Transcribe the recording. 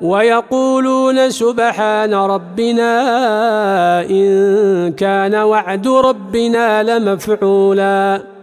ويقولون سبحان ربنا إن كان وعد ربنا لمفعولا.